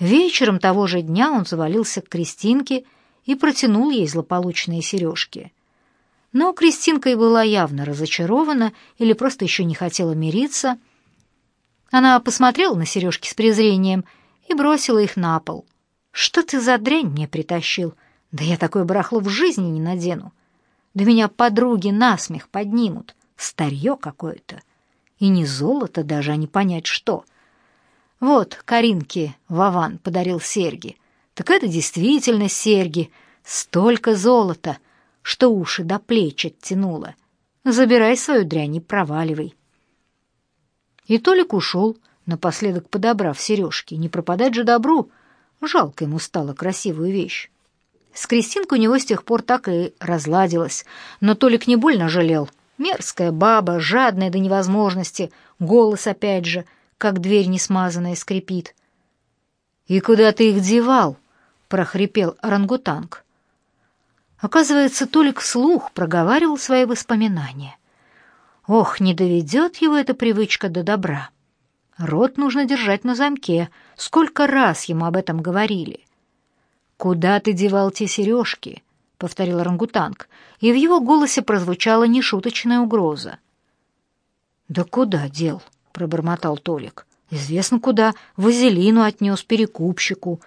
Вечером того же дня он завалился к Кристинке и протянул ей злополучные сережки. Но Кристинка и была явно разочарована или просто еще не хотела мириться. Она посмотрела на сережки с презрением и бросила их на пол. «Что ты за дрянь мне притащил? Да я такое барахло в жизни не надену. Да меня подруги насмех поднимут. Старье какое-то. И не золото даже, а не понять что. Вот Каринке Вован подарил серьги. Так это действительно серьги. Столько золота, что уши до плеч оттянуло. Забирай свою дрянь и проваливай. И Толик ушел, напоследок подобрав сережки. Не пропадать же добру. Жалко ему стало красивую вещь. С Кристинкой у него с тех пор так и разладилось, но Толик не больно жалел. Мерзкая баба, жадная до невозможности, голос опять же, как дверь несмазанная скрипит. «И куда ты их девал?» — прохрипел орангутанг. Оказывается, Толик вслух проговаривал свои воспоминания. Ох, не доведет его эта привычка до добра. Рот нужно держать на замке. Сколько раз ему об этом говорили. «Куда ты девал те сережки?» — повторил орангутанг, и в его голосе прозвучала нешуточная угроза. «Да куда дел?» — пробормотал Толик. «Известно куда. Вазелину отнес перекупщику.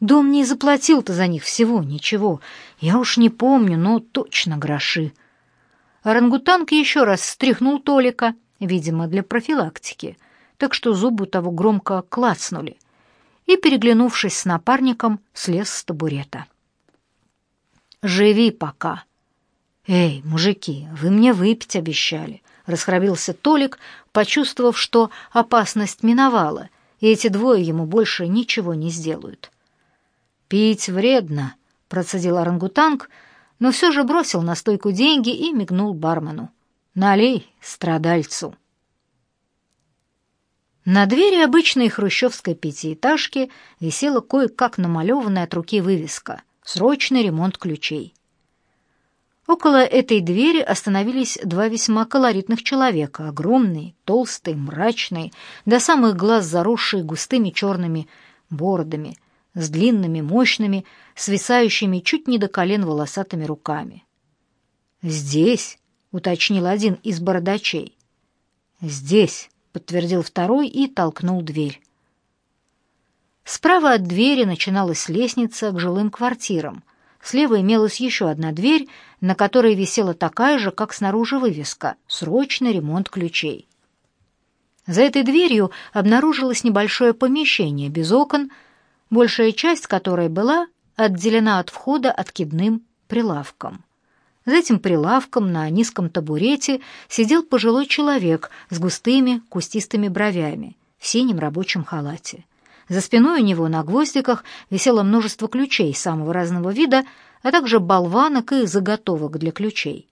Дом не заплатил-то за них всего ничего. Я уж не помню, но точно гроши». Орангутанг еще раз стряхнул Толика, видимо, для профилактики, так что зубы того громко клацнули — и, переглянувшись с напарником, слез с табурета. «Живи пока!» «Эй, мужики, вы мне выпить обещали!» — расхрабился Толик, почувствовав, что опасность миновала, и эти двое ему больше ничего не сделают. «Пить вредно», — процедил орангутанг, но все же бросил на стойку деньги и мигнул бармену. «Налей страдальцу». На двери обычной хрущевской пятиэтажки висела кое-как намалеванная от руки вывеска «Срочный ремонт ключей». Около этой двери остановились два весьма колоритных человека, огромные, толстые, мрачные, до самых глаз заросшие густыми черными бородами, с длинными, мощными, свисающими чуть не до колен волосатыми руками. «Здесь», — уточнил один из бородачей, — «здесь», подтвердил второй и толкнул дверь. Справа от двери начиналась лестница к жилым квартирам. Слева имелась еще одна дверь, на которой висела такая же, как снаружи вывеска «Срочный ремонт ключей». За этой дверью обнаружилось небольшое помещение без окон, большая часть которой была отделена от входа откидным прилавком. За этим прилавком на низком табурете сидел пожилой человек с густыми кустистыми бровями в синем рабочем халате. За спиной у него на гвоздиках висело множество ключей самого разного вида, а также болванок и заготовок для ключей.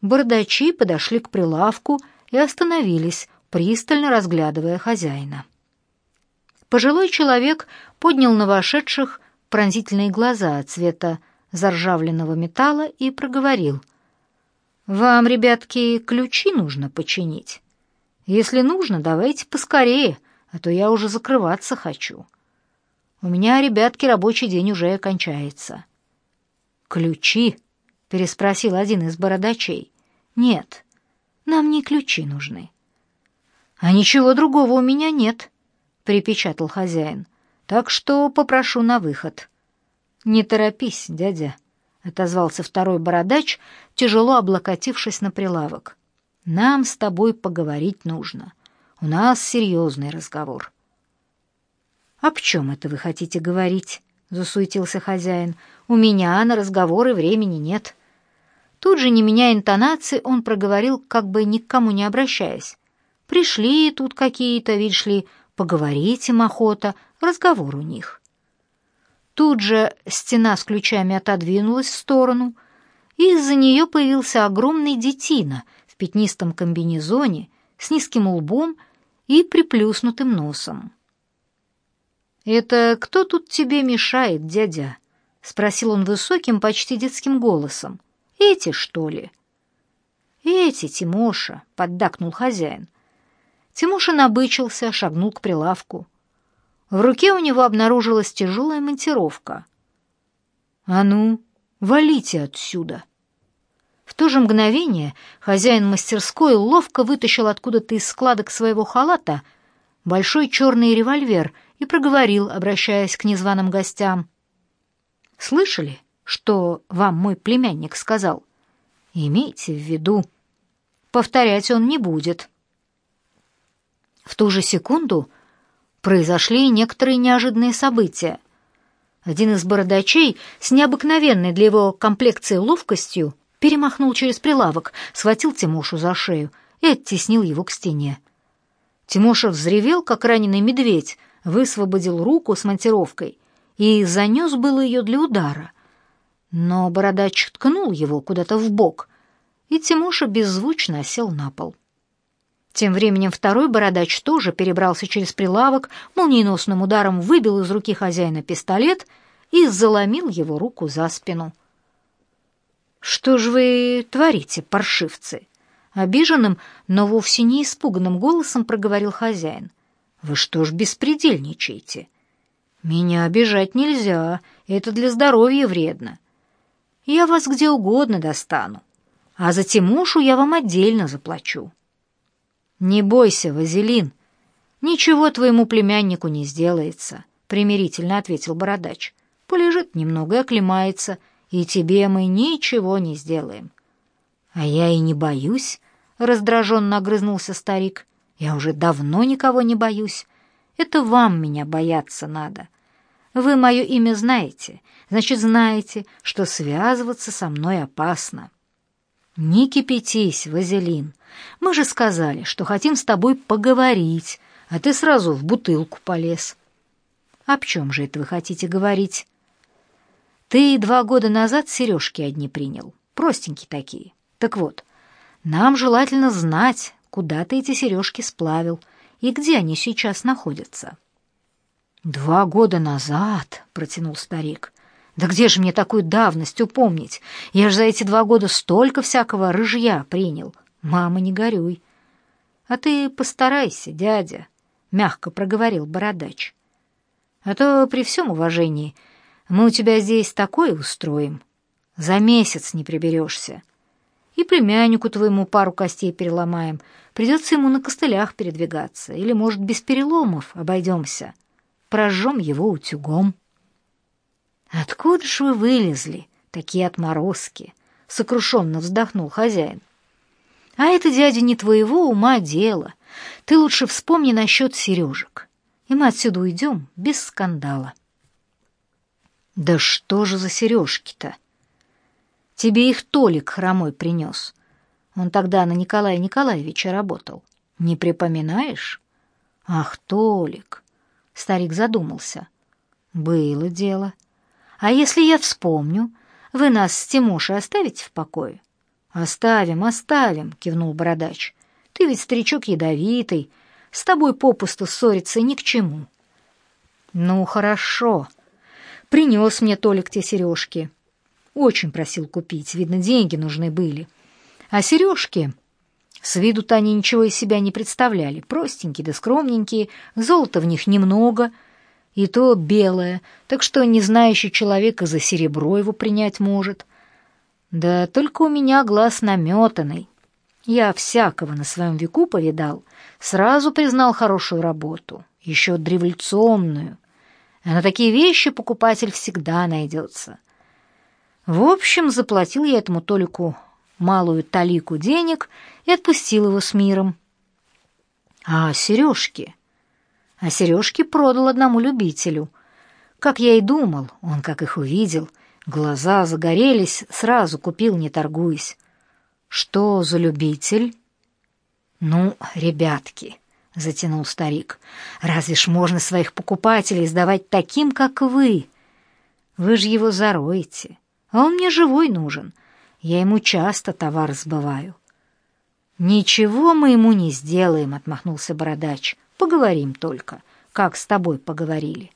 Бардачи подошли к прилавку и остановились, пристально разглядывая хозяина. Пожилой человек поднял на вошедших пронзительные глаза цвета заржавленного металла и проговорил. «Вам, ребятки, ключи нужно починить. Если нужно, давайте поскорее, а то я уже закрываться хочу. У меня, ребятки, рабочий день уже кончается». «Ключи?» — переспросил один из бородачей. «Нет, нам не ключи нужны». «А ничего другого у меня нет», — припечатал хозяин. «Так что попрошу на выход». «Не торопись, дядя», — отозвался второй бородач, тяжело облокотившись на прилавок. «Нам с тобой поговорить нужно. У нас серьезный разговор». «Об чем это вы хотите говорить?» — засуетился хозяин. «У меня на разговоры времени нет». Тут же, не меняя интонации, он проговорил, как бы ни к кому не обращаясь. «Пришли тут какие-то, видишь ли, поговорить им охота, разговор у них». Тут же стена с ключами отодвинулась в сторону, и из-за нее появился огромный детина в пятнистом комбинезоне с низким лбом и приплюснутым носом. «Это кто тут тебе мешает, дядя?» — спросил он высоким, почти детским голосом. «Эти, что ли?» «Эти, Тимоша», — поддакнул хозяин. Тимоша набычился, шагнул к прилавку. В руке у него обнаружилась тяжелая монтировка. «А ну, валите отсюда!» В то же мгновение хозяин мастерской ловко вытащил откуда-то из складок своего халата большой черный револьвер и проговорил, обращаясь к незваным гостям. «Слышали, что вам мой племянник сказал? Имейте в виду, повторять он не будет». В ту же секунду произошли некоторые неожиданные события. Один из бородачей с необыкновенной для его комплекции ловкостью перемахнул через прилавок, схватил Тимошу за шею и оттеснил его к стене. Тимоша взревел, как раненый медведь, высвободил руку с монтировкой и занес было ее для удара. Но бородач ткнул его куда-то в бок, и Тимоша беззвучно осел на пол. Тем временем второй бородач тоже перебрался через прилавок, молниеносным ударом выбил из руки хозяина пистолет и заломил его руку за спину. «Что ж вы творите, паршивцы?» Обиженным, но вовсе не испуганным голосом проговорил хозяин. «Вы что ж беспредельничаете? Меня обижать нельзя, это для здоровья вредно. Я вас где угодно достану, а за Тимушу я вам отдельно заплачу». «Не бойся, Вазелин, ничего твоему племяннику не сделается», — примирительно ответил бородач. «Полежит немного и оклемается, и тебе мы ничего не сделаем». «А я и не боюсь», — раздраженно огрызнулся старик. «Я уже давно никого не боюсь. Это вам меня бояться надо. Вы мое имя знаете, значит, знаете, что связываться со мной опасно». «Не кипятись, Вазелин. Мы же сказали, что хотим с тобой поговорить, а ты сразу в бутылку полез». «Об чем же это вы хотите говорить?» Ты два года назад сережки одни принял, простенькие такие. Так вот, нам желательно знать, куда ты эти сережки сплавил и где они сейчас находятся. Два года назад, протянул старик. Да где же мне такую давность упомнить? Я же за эти два года столько всякого рыжья принял. Мама, не горюй. А ты постарайся, дядя, мягко проговорил бородач. А то при всем уважении мы у тебя здесь такое устроим. За месяц не приберешься. И племяннику твоему пару костей переломаем. Придется ему на костылях передвигаться. Или, может, без переломов обойдемся. Прожжем его утюгом. Откуда ж вы вылезли, такие отморозки? Сокрушенно вздохнул хозяин. А это, дядя, не твоего ума дело. Ты лучше вспомни насчет сережек. И мы отсюда уйдем без скандала. Да что же за сережки-то? Тебе их Толик хромой принес. Он тогда на Николая Николаевича работал. Не припоминаешь? Ах, Толик. Старик задумался. Было дело. А если я вспомню, вы нас с Тимошей оставите в покое? Оставим, оставим, кивнул бородач. Ты ведь старичок ядовитый, с тобой попусту ссориться ни к чему. Ну, хорошо, Принес мне Толик те сережки. Очень просил купить, видно, деньги нужны были. А сережки... С виду-то они ничего из себя не представляли. Простенькие да скромненькие, золота в них немного, и то белое, так что не знающий человека за серебро его принять может. Да только у меня глаз наметанный. Я всякого на своем веку повидал, сразу признал хорошую работу, еще древольцомную — а на такие вещи покупатель всегда найдется. В общем, заплатил я этому Толику малую талику денег и отпустил его с миром. А сережки? А сережки продал одному любителю. Как я и думал, он, как их увидел, глаза загорелись, сразу купил, не торгуясь. Что за любитель? Ну, ребятки, — затянул старик. «Разве ж можно своих покупателей сдавать таким, как вы? Вы же его зароете, а он мне живой нужен. Я ему часто товар сбываю». «Ничего мы ему не сделаем», — отмахнулся бородач. «Поговорим только, как с тобой поговорили».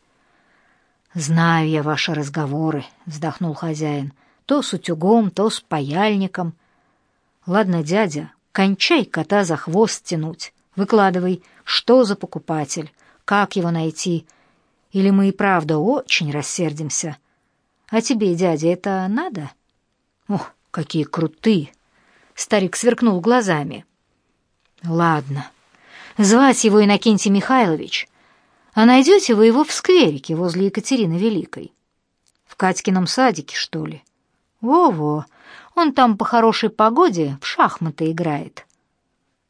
«Знаю я ваши разговоры», — вздохнул хозяин. «То с утюгом, то с паяльником». «Ладно, дядя, кончай кота за хвост тянуть. Выкладывай, что за покупатель, как его найти Или мы и правда очень рассердимся? А тебе, дядя, это надо? Ох, какие крутые! Старик сверкнул глазами. Ладно, звать его Иннокентий Михайлович. А найдете вы его в скверике возле Екатерины Великой. В Катькином садике, что ли? Во-во, он там по хорошей погоде в шахматы играет.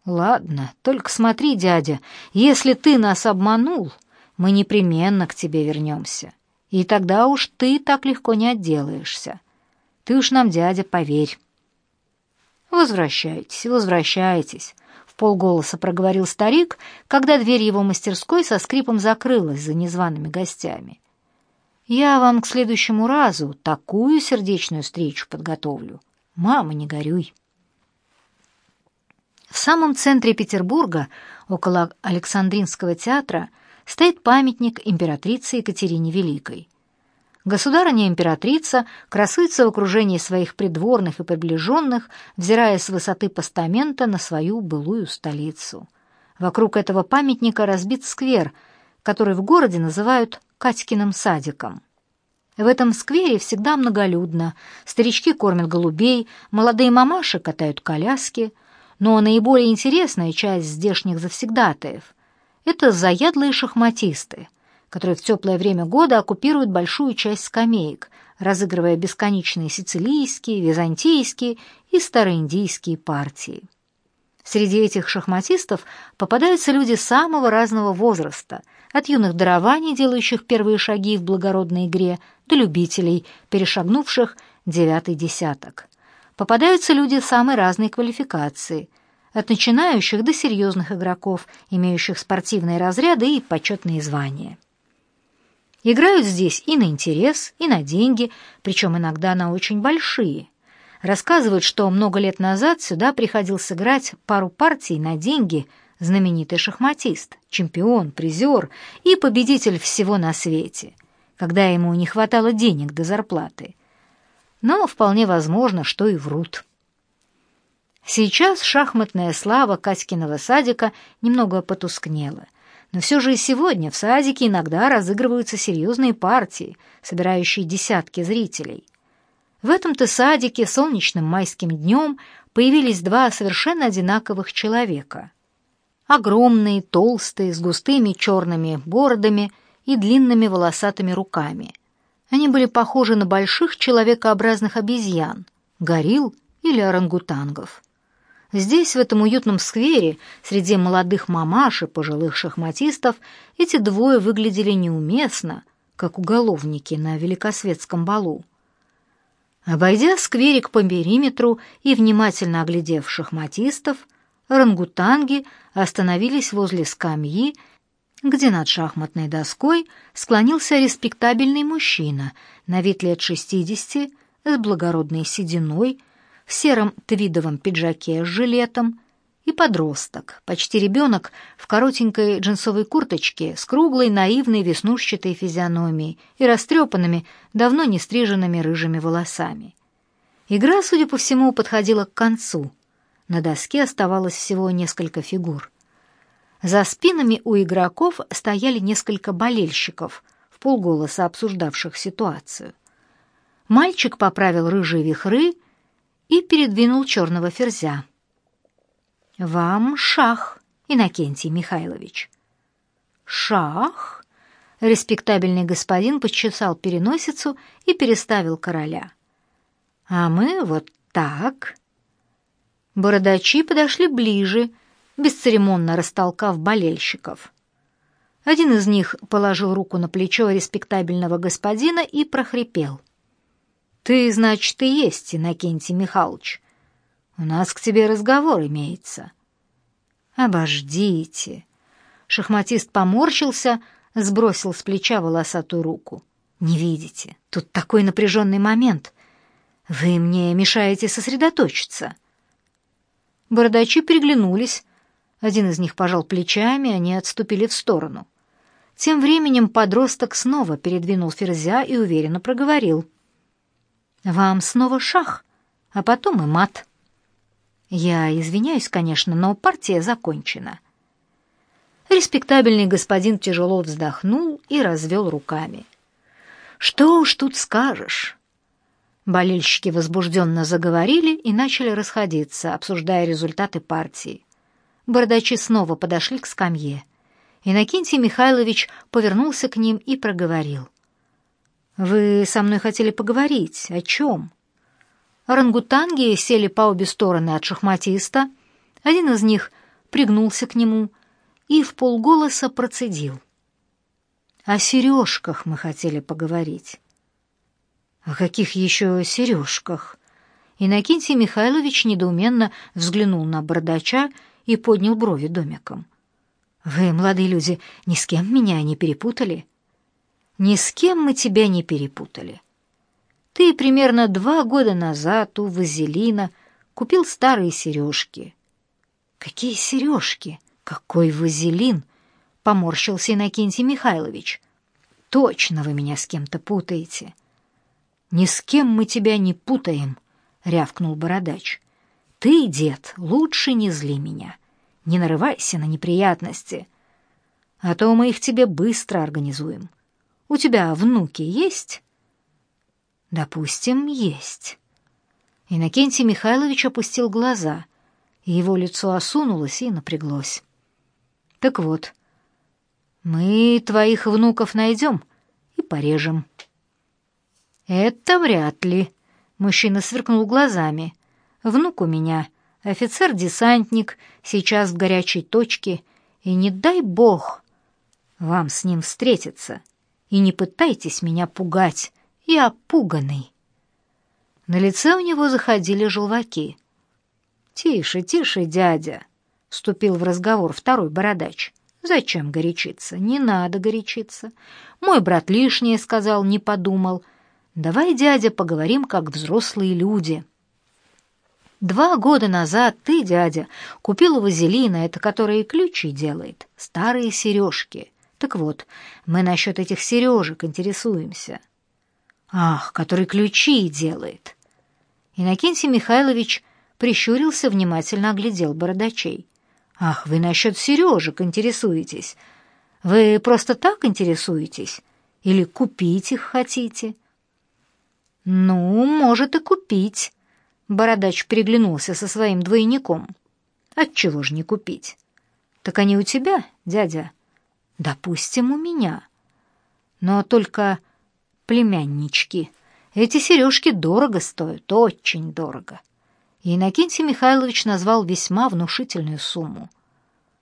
Ладно, только смотри, дядя, если ты нас обманул, мы непременно к тебе вернемся. И тогда уж ты так легко не отделаешься. Ты уж нам, дядя, поверь. Возвращайтесь, возвращайтесь, в полголоса проговорил старик, когда дверь его мастерской со скрипом закрылась за незваными гостями. Я вам к следующему разу такую сердечную встречу подготовлю. Мама, не горюй. В самом центре Петербурга, около Александринского театра, стоит памятник императрице Екатерине Великой. Государыня-императрица красуется в окружении своих придворных и приближенных, взирая с высоты постамента на свою былую столицу. Вокруг этого памятника разбит сквер, который в городе называют Катькиным садиком. В этом сквере всегда многолюдно. Старички кормят голубей, молодые мамаши катают коляски. Но наиболее интересная часть здешних завсегдатаев — это заядлые шахматисты, которые в теплое время года оккупируют большую часть скамеек, разыгрывая бесконечные сицилийские, византийские и староиндийские партии. Среди этих шахматистов попадаются люди самого разного возраста, от юных дарований, делающих первые шаги в благородной игре, до любителей, перешагнувших девятый десяток. Попадаются люди самой разной квалификации, от начинающих до серьезных игроков, имеющих спортивные разряды и почетные звания. Играют здесь и на интерес, и на деньги, причем иногда на очень большие. Рассказывают, что много лет назад сюда приходил сыграть пару партий на деньги знаменитый шахматист, чемпион, призер и победитель всего на свете, когда ему не хватало денег до зарплаты. Но вполне возможно, что и врут. Сейчас шахматная слава Катькиного садика немного потускнела, но все же и сегодня в садике иногда разыгрываются серьезные партии, собирающие десятки зрителей. В этом-то садике солнечным майским днем появились два совершенно одинаковых человека. Огромные, толстые, с густыми черными бородами и длинными волосатыми руками. Они были похожи на больших человекообразных обезьян, горилл или орангутангов. Здесь, в этом уютном сквере, среди молодых мамаш и пожилых шахматистов, эти двое выглядели неуместно, как уголовники на великосветском балу. Обойдя скверик по периметру и внимательно оглядев шахматистов, рангутанги остановились возле скамьи, где над шахматной доской склонился респектабельный мужчина, на вид лет шестидесяти, с благородной сединой, в сером твидовом пиджаке с жилетом, и подросток, почти ребенок, в коротенькой джинсовой курточке с круглой, наивной, веснушчатой физиономией и растрепанными, давно не стриженными рыжими волосами. Игра, судя по всему, подходила к концу. На доске оставалось всего несколько фигур. За спинами у игроков стояли несколько болельщиков, в полголоса обсуждавших ситуацию. Мальчик поправил рыжие вихры и передвинул черного ферзя. «Вам шах, Иннокентий Михайлович». «Шах?» Респектабельный господин почесал переносицу и переставил короля. «А мы вот так...» Бородачи подошли ближе, бесцеремонно растолкав болельщиков. Один из них положил руку на плечо респектабельного господина и прохрипел. «Ты, значит, и есть, Иннокентий Михайлович. У нас к тебе разговор имеется». «Обождите». Шахматист поморщился, сбросил с плеча волосатую руку. «Не видите, тут такой напряженный момент. Вы мне мешаете сосредоточиться». Бородачи переглянулись, один из них пожал плечами, они отступили в сторону. Тем временем подросток снова передвинул ферзя и уверенно проговорил. «Вам снова шах, а потом и мат». «Я извиняюсь, конечно, но партия закончена». Респектабельный господин тяжело вздохнул и развел руками. «Что уж тут скажешь?» Болельщики возбужденно заговорили и начали расходиться, обсуждая результаты партии. Бородачи снова подошли к скамье. Иннокентий Михайлович повернулся к ним и проговорил. «Вы со мной хотели поговорить. О чем?» Орангутанги сели по обе стороны от шахматиста. Один из них пригнулся к нему и в полголоса процедил. «О сережках мы хотели поговорить». «О каких еще сережках?» Иннокентий Михайлович недоуменно взглянул на бардача и поднял брови домиком. «Вы, молодые люди, ни с кем меня не перепутали?» «Ни с кем мы тебя не перепутали. Ты примерно два года назад у Вазелина купил старые сережки». «Какие сережки? Какой Вазелин?» — поморщился Иннокентий Михайлович. «Точно вы меня с кем-то путаете». «Ни с кем мы тебя не путаем», — рявкнул бородач. «Ты, дед, лучше не зли меня. Не нарывайся на неприятности, а то мы их тебе быстро организуем. У тебя внуки есть?» «Допустим, есть». Иннокентий Михайлович опустил глаза, и его лицо осунулось и напряглось. «Так вот, мы твоих внуков найдем и порежем». «Это вряд ли», — мужчина сверкнул глазами. «Внук у меня, офицер-десантник, сейчас в горячей точке, и не дай бог вам с ним встретиться, и не пытайтесь меня пугать, я пуганый». На лице у него заходили желваки. «Тише, тише, дядя», — вступил в разговор второй бородач. «Зачем горячиться? Не надо горячиться. Мой брат лишнее сказал, не подумал. Давай, дядя, поговорим как взрослые люди. Два года назад ты, дядя, купил у Вазелина, это который ключи делает, старые сережки. Так вот, мы насчет этих сережек интересуемся. Ах, который ключи делает. Иннокентий Михайлович прищурился, внимательно оглядел бородачей. Ах, вы насчет сережек интересуетесь. Вы просто так интересуетесь? Или купить их хотите? «Ну, может и купить», — Бородач переглянулся со своим двойником. «Отчего же не купить?» «Так они у тебя, дядя?» «Допустим, у меня. Но только племяннички. Эти сережки дорого стоят, очень дорого». И Иннокентий Михайлович назвал весьма внушительную сумму.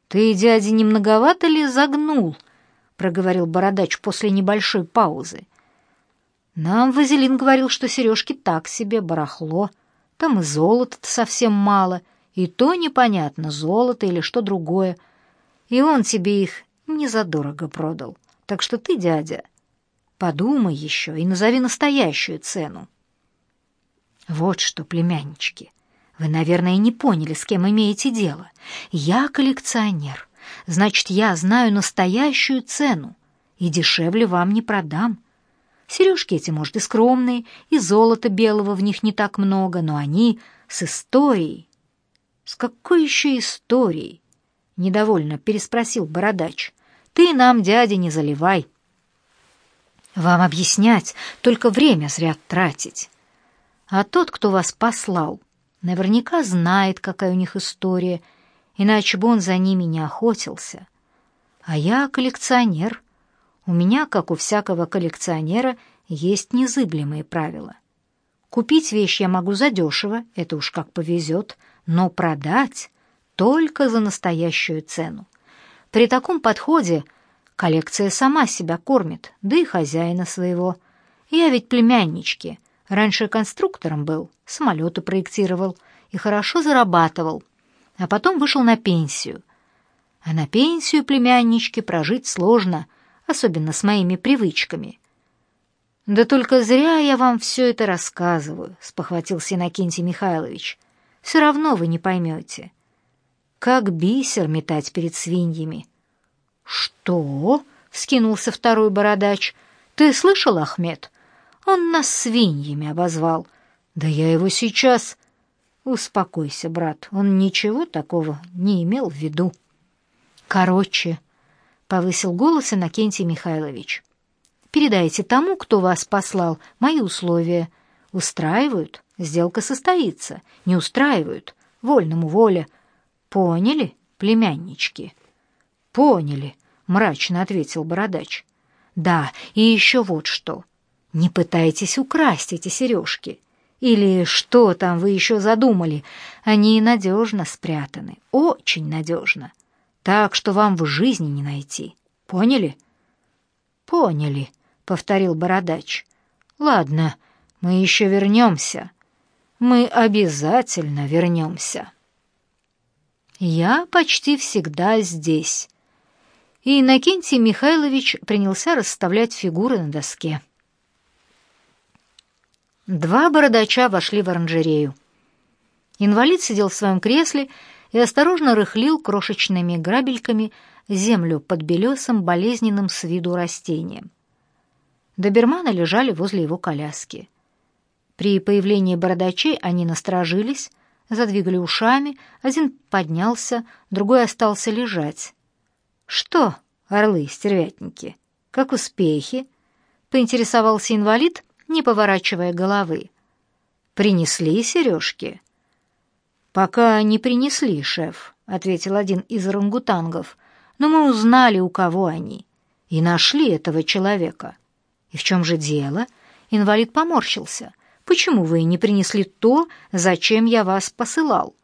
«Ты, дядя, не многовато ли загнул?» — проговорил Бородач после небольшой паузы. Нам Вазелин говорил, что сережки так себе, барахло. Там и золота-то совсем мало, и то непонятно, золото или что другое. И он тебе их не задорого продал. Так что ты, дядя, подумай еще и назови настоящую цену. Вот что, племяннички, вы, наверное, не поняли, с кем имеете дело. Я коллекционер, значит, я знаю настоящую цену, и дешевле вам не продам. Сережки эти, может, и скромные, и золота белого в них не так много, но они с историей. С какой еще историей? Недовольно переспросил бородач. Ты нам, дядя, не заливай. Вам объяснять, только время зря тратить. А тот, кто вас послал, наверняка знает, какая у них история, иначе бы он за ними не охотился. А я коллекционер — у меня, как у всякого коллекционера, есть незыблемые правила. Купить вещь я могу задешево, это уж как повезет, но продать только за настоящую цену. При таком подходе коллекция сама себя кормит, да и хозяина своего. Я ведь племяннички. Раньше конструктором был, самолеты проектировал и хорошо зарабатывал, а потом вышел на пенсию. А на пенсию племяннички прожить сложно — особенно с моими привычками. «Да только зря я вам все это рассказываю», — спохватился Иннокентий Михайлович. «Все равно вы не поймете. Как бисер метать перед свиньями». «Что?» — вскинулся второй бородач. «Ты слышал, Ахмед? Он нас свиньями обозвал. Да я его сейчас...» «Успокойся, брат, он ничего такого не имел в виду». «Короче, повысил голос Иннокентий Михайлович. «Передайте тому, кто вас послал, мои условия. Устраивают? Сделка состоится. Не устраивают? Вольному воля. Поняли, племяннички?» «Поняли», — мрачно ответил бородач. «Да, и еще вот что. Не пытайтесь украсть эти сережки. Или что там вы еще задумали? Они надежно спрятаны, очень надежно. Так что вам в жизни не найти. Поняли? Поняли, повторил бородач. Ладно, мы еще вернемся. Мы обязательно вернемся. Я почти всегда здесь. И Иннокентий Михайлович принялся расставлять фигуры на доске. Два бородача вошли в оранжерею. Инвалид сидел в своем кресле и осторожно рыхлил крошечными грабельками землю под белесым, болезненным с виду растением. Доберманы лежали возле его коляски. При появлении бородачей они насторожились, задвигали ушами, один поднялся, другой остался лежать. «Что, орлы-стервятники, как успехи?» — поинтересовался инвалид — не поворачивая головы. «Принесли сережки?» «Пока не принесли, шеф», — ответил один из орангутангов. «но мы узнали, у кого они, и нашли этого человека». «И в чем же дело?» Инвалид поморщился. «Почему вы не принесли то, зачем я вас посылал?»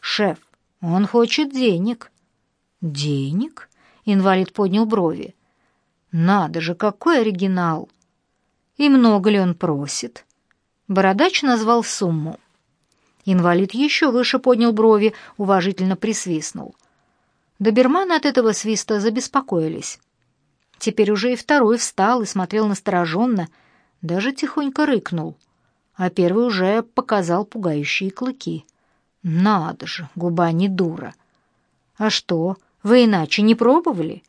«Шеф, он хочет денег». «Денег?» Инвалид поднял брови. «Надо же, какой оригинал! И много ли он просит? Бородач назвал сумму. Инвалид еще выше поднял брови, уважительно присвистнул. Доберманы от этого свиста забеспокоились. Теперь уже и второй встал и смотрел настороженно, даже тихонько рыкнул, а первый уже показал пугающие клыки. «Надо же, губа не дура!» «А что, вы иначе не пробовали?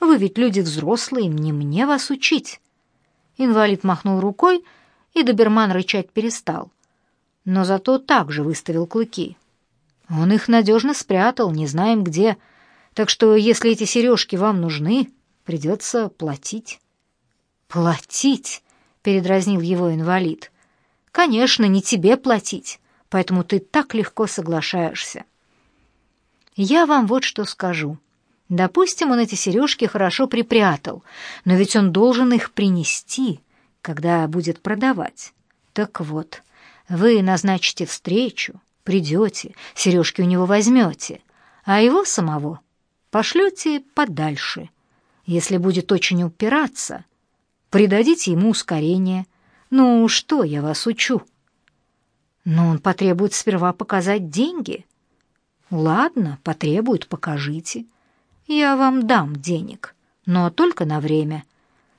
Вы ведь люди взрослые, не мне вас учить!» Инвалид махнул рукой, и доберман рычать перестал. Но зато также выставил клыки. Он их надежно спрятал, не знаем где. Так что, если эти сережки вам нужны, придется платить. «Платить?» — передразнил его инвалид. «Конечно, не тебе платить, поэтому ты так легко соглашаешься». «Я вам вот что скажу. Допустим, он эти сережки хорошо припрятал, но ведь он должен их принести, когда будет продавать. Так вот, вы назначите встречу, придете, сережки у него возьмете, а его самого пошлете подальше. Если будет очень упираться, придадите ему ускорение. Ну, что я вас учу? Но он потребует сперва показать деньги. Ладно, потребует, покажите. Я вам дам денег, но только на время.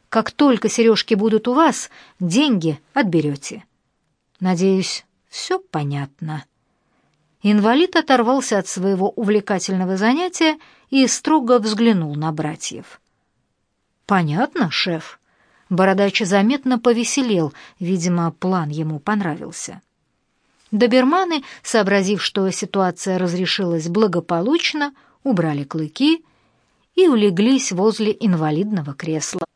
Как только сережки будут у вас, деньги отберете. Надеюсь, все понятно». Инвалид оторвался от своего увлекательного занятия и строго взглянул на братьев. «Понятно, шеф». Бородач заметно повеселел, видимо, план ему понравился. Доберманы, сообразив, что ситуация разрешилась благополучно, убрали клыки и улеглись возле инвалидного кресла.